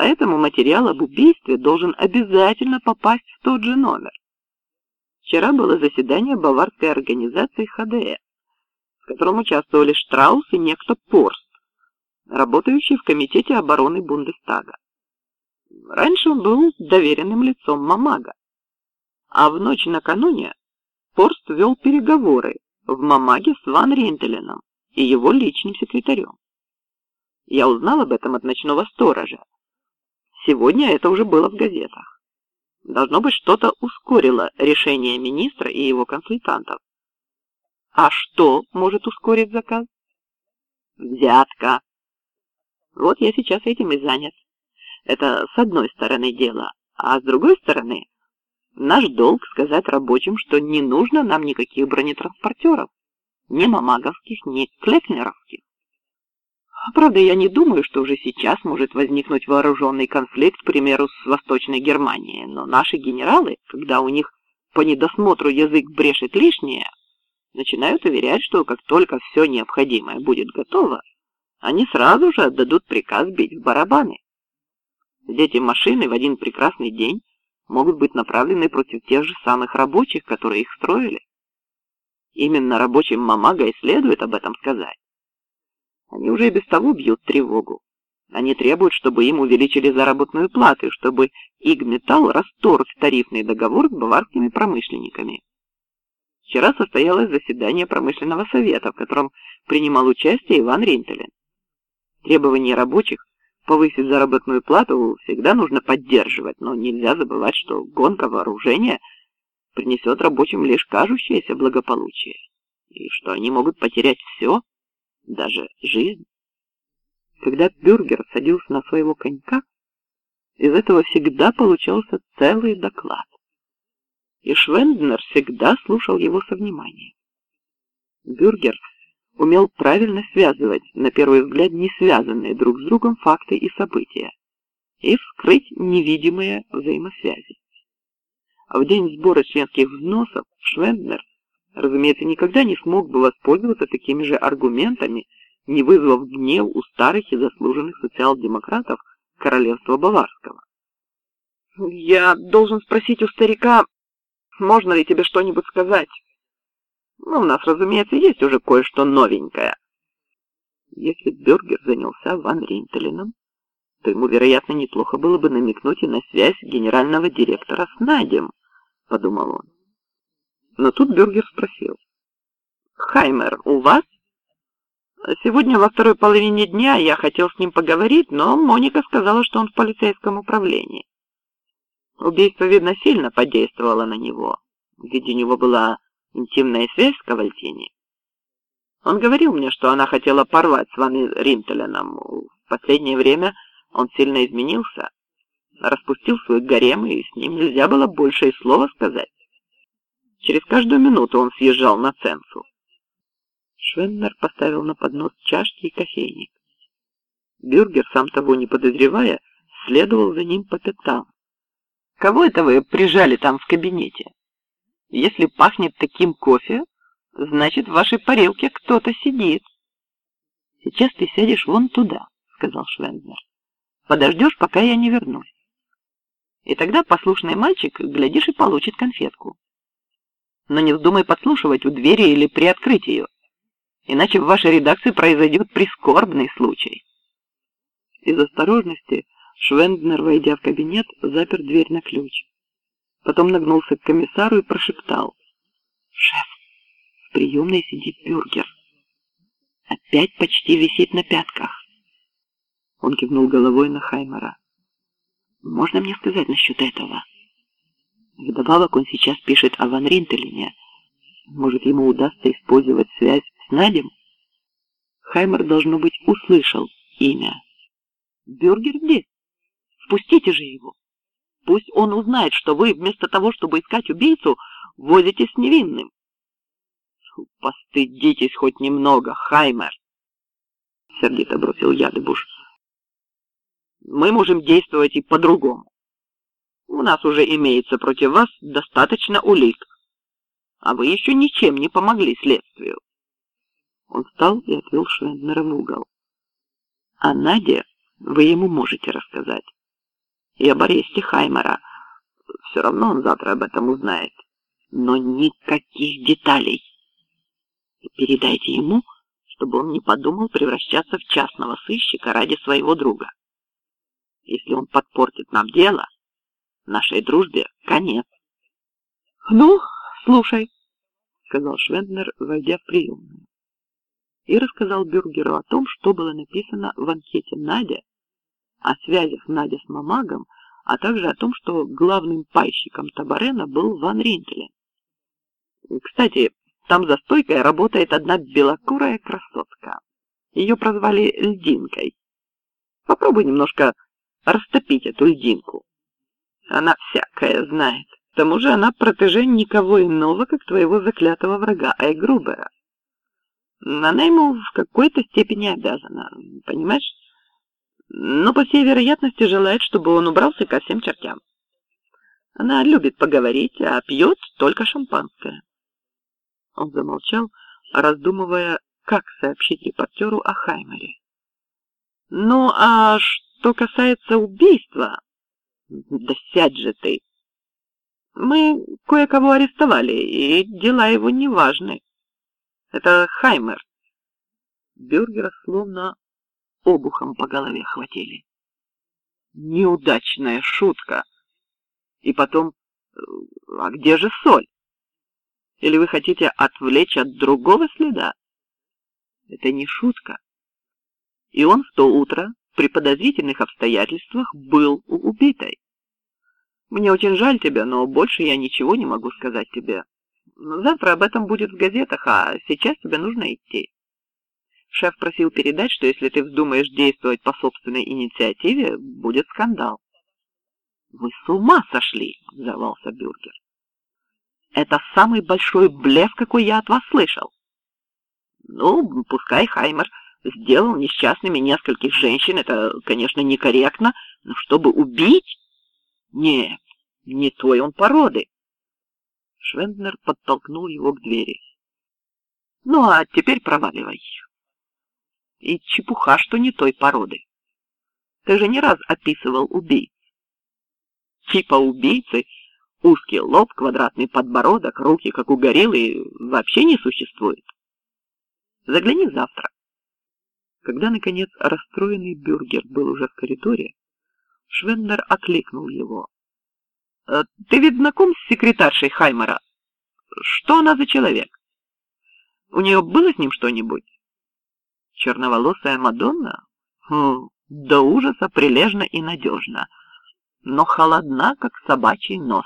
Поэтому материал об убийстве должен обязательно попасть в тот же номер. Вчера было заседание баварской организации ХДС, в котором участвовали Штраус и некто Порст, работающий в Комитете обороны Бундестага. Раньше он был доверенным лицом Мамага, а в ночь накануне Порст вел переговоры в Мамаге с Ван Ринтеленом и его личным секретарем. Я узнал об этом от ночного сторожа. Сегодня это уже было в газетах. Должно быть, что-то ускорило решение министра и его консультантов. А что может ускорить заказ? Взятка. Вот я сейчас этим и занят. Это с одной стороны дело, а с другой стороны наш долг сказать рабочим, что не нужно нам никаких бронетранспортеров, ни мамаговских, ни клекнеровских. Правда, я не думаю, что уже сейчас может возникнуть вооруженный конфликт, к примеру, с Восточной Германией, но наши генералы, когда у них по недосмотру язык брешет лишнее, начинают уверять, что как только все необходимое будет готово, они сразу же отдадут приказ бить в барабаны. Эти машины в один прекрасный день могут быть направлены против тех же самых рабочих, которые их строили. Именно рабочим Мамага и следует об этом сказать. Они уже и без того бьют тревогу. Они требуют, чтобы им увеличили заработную плату, чтобы Игметалл расторг тарифный договор с баварскими промышленниками. Вчера состоялось заседание промышленного совета, в котором принимал участие Иван Ринтелен. Требования рабочих повысить заработную плату всегда нужно поддерживать, но нельзя забывать, что гонка вооружения принесет рабочим лишь кажущееся благополучие, и что они могут потерять все, даже жизнь. Когда Бюргер садился на своего конька, из этого всегда получался целый доклад. И Швенднер всегда слушал его со вниманием. Бюргер умел правильно связывать, на первый взгляд, не связанные друг с другом факты и события, и вскрыть невидимые взаимосвязи. А в день сбора членских взносов Швенднер, разумеется, никогда не смог бы воспользоваться такими же аргументами, не вызвав гнев у старых и заслуженных социал-демократов королевства Баварского. «Я должен спросить у старика, можно ли тебе что-нибудь сказать?» Ну, у нас, разумеется, есть уже кое-что новенькое. Если Бергер занялся Ван Ринтелином, то ему, вероятно, неплохо было бы намекнуть и на связь генерального директора с Надем, подумал он. Но тут Бергер спросил. «Хаймер, у вас?» «Сегодня во второй половине дня я хотел с ним поговорить, но Моника сказала, что он в полицейском управлении. Убийство, видно, сильно подействовало на него, ведь у него была интимная связь с Кавальтини. Он говорил мне, что она хотела порвать с Ван Ринтеленом. В последнее время он сильно изменился, распустил свой гарем, и с ним нельзя было больше и слова сказать. Через каждую минуту он съезжал на ценсу. Швеннер поставил на поднос чашки и кофейник. Бюргер, сам того не подозревая, следовал за ним по пятам. «Кого это вы прижали там в кабинете?» Если пахнет таким кофе, значит, в вашей парилке кто-то сидит. Сейчас ты сядешь вон туда, сказал Швензер. Подождешь, пока я не вернусь. И тогда послушный мальчик, глядишь, и получит конфетку. Но не вздумай подслушивать у двери или приоткрыть ее, иначе в вашей редакции произойдет прискорбный случай. Из осторожности Швенднер, войдя в кабинет, запер дверь на ключ. Потом нагнулся к комиссару и прошептал. «Шеф, в приемной сидит бюргер. Опять почти висит на пятках». Он кивнул головой на Хаймера. «Можно мне сказать насчет этого?» Вдобавок он сейчас пишет о Ван Ринтелине. Может, ему удастся использовать связь с Надем? Хаймер, должно быть, услышал имя. «Бюргер где? Впустите же его!» Пусть он узнает, что вы, вместо того, чтобы искать убийцу, возитесь с невинным. Постыдитесь хоть немного, Хаймер. Сердито бросил Ядыбуш. Мы можем действовать и по-другому. У нас уже имеется против вас достаточно улик, а вы еще ничем не помогли следствию. Он встал и отвел Швенднера в угол. А Наде вы ему можете рассказать. и об аресте Хаймера. Все равно он завтра об этом узнает. Но никаких деталей. Передайте ему, чтобы он не подумал превращаться в частного сыщика ради своего друга. Если он подпортит нам дело, нашей дружбе конец. Ну, слушай, сказал Швенднер, войдя в приемную. И рассказал Бюргеру о том, что было написано в анкете Надя, о связях Надя с Мамагом, а также о том, что главным пайщиком Табарена был Ван Ринтелен. Кстати, там за стойкой работает одна белокурая красотка. Ее прозвали Льдинкой. Попробуй немножко растопить эту льдинку. Она всякое знает. К тому же она протеже никого иного, как твоего заклятого врага Айгрубера. Она ему в какой-то степени обязана, понимаешь? Но, по всей вероятности, желает, чтобы он убрался ко всем чертям. Она любит поговорить, а пьет только шампанское. Он замолчал, раздумывая, как сообщить репортеру о Хаймере. Ну, а что касается убийства... Да сядь же ты! Мы кое-кого арестовали, и дела его не важны. Это Хаймер. Бюргера словно обухом по голове хватили. Неудачная шутка. И потом, а где же соль? Или вы хотите отвлечь от другого следа? Это не шутка. И он в то утро при подозрительных обстоятельствах был у убитой. Мне очень жаль тебя, но больше я ничего не могу сказать тебе. Завтра об этом будет в газетах, а сейчас тебе нужно идти. Шеф просил передать, что если ты вздумаешь действовать по собственной инициативе, будет скандал. Вы с ума сошли, взорвался Бюргер. Это самый большой блеф, какой я от вас слышал. Ну, пускай Хаймер сделал несчастными нескольких женщин, это, конечно, некорректно, но чтобы убить? Нет, не той он породы. Швенднер подтолкнул его к двери. Ну, а теперь проваливай. И чепуха, что не той породы. Ты же не раз описывал убийц. Типа убийцы — Узкий лоб, квадратный подбородок, руки, как у гориллы, вообще не существует. Загляни завтра. Когда, наконец, расстроенный бюргер был уже в коридоре, Швеннер окликнул его. «Э, «Ты ведь знаком с секретаршей Хаймера? Что она за человек? У нее было с ним что-нибудь?» «Черноволосая Мадонна? Хм, до ужаса прилежно и надежно, но холодна, как собачий нос.